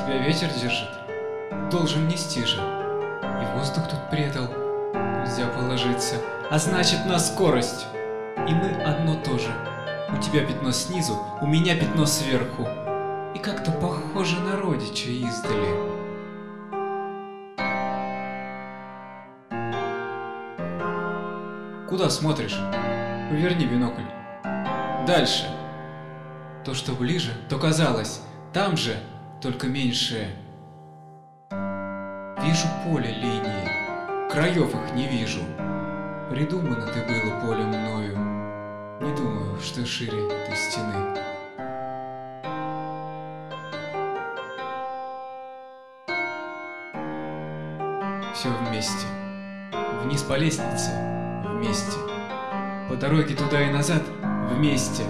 Тебя ветер держит? Должен нести же. И воздух тут предал. Нельзя положиться. А значит, на скорость. И мы одно то же. У тебя пятно снизу, у меня пятно сверху. И как-то похоже на родича издали. Куда смотришь? Поверни бинокль. Дальше. То, что ближе, то казалось. Там же, только меньшее. Вижу поле линии. Краев их не вижу. Придумано ты было поле мною. Не думаю, что шире ты стены. Все вместе. Вниз по лестнице вместе. По дороге туда и назад вместе.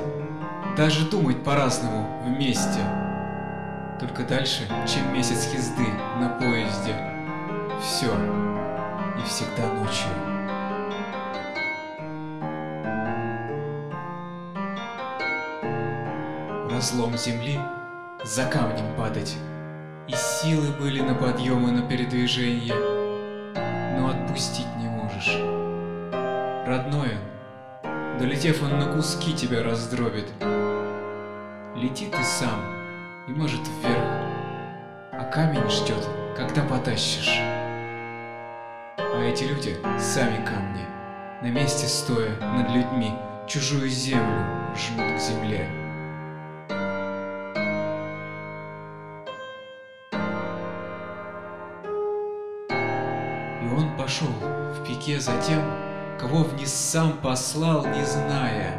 Даже думать по-разному вместе. Только дальше, чем месяц езды на поезде. Все. И всегда ночью. Разлом земли, за камнем падать. И силы были на подъем и на передвижение, но отпустить не можешь. Родной он, долетев он на куски тебя раздробит. Лети ты сам, и может вверх, а камень ждет, когда потащишь. А эти люди сами камни, на месте стоя над людьми, чужую землю жмут к земле. И он пошел в пике за тем, кого вниз сам послал, не зная.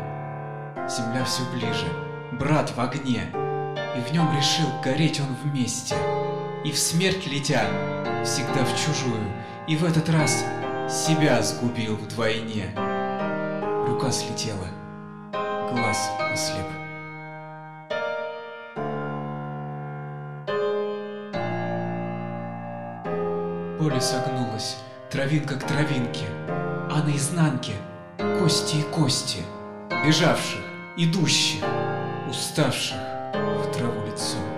Земля все ближе, брат в огне, и в нем решил гореть он вместе. И в смерть летя, всегда в чужую, и в этот раз себя сгубил вдвойне. Рука слетела, глаз ослеп. Поле согнулось, травинка к травинке, а на изнанке кости и кости, бежавших, идущих, уставших soon.